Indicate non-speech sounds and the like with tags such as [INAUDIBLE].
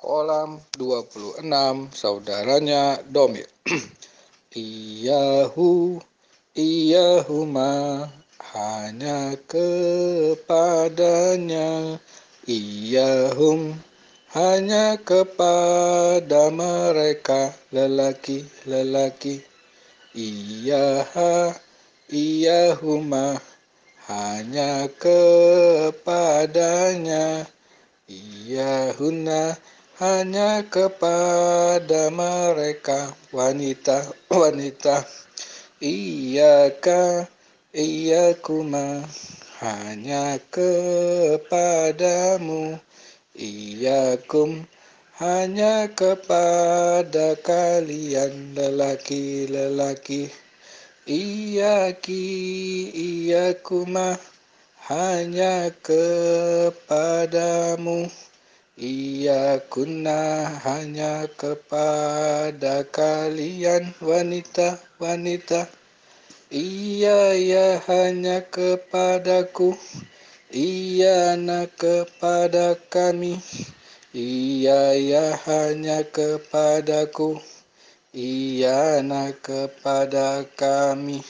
kolam 26 saudaranya domir. [CLEARS THROAT] Iyahu Iyahuma hanya kepadanya. Iyahum hanya kepada mereka lelaki-lelaki Iyaha Iyahuma hanya kepadanya. Iyahuna hanya kepada mereka wanita-wanita Iyaka Iyakuma. Hanya kepadamu Iyakum. Hanya kepada kalian lelaki-lelaki. Iyaki Iyakuma. Hanya kepadamu Iyakuna hanya kepada kalian wanita-wanita Iya ya hanya kepadaku. Iyana kepada kami. Iya ya hanya kepadaku. Iyana kepada kami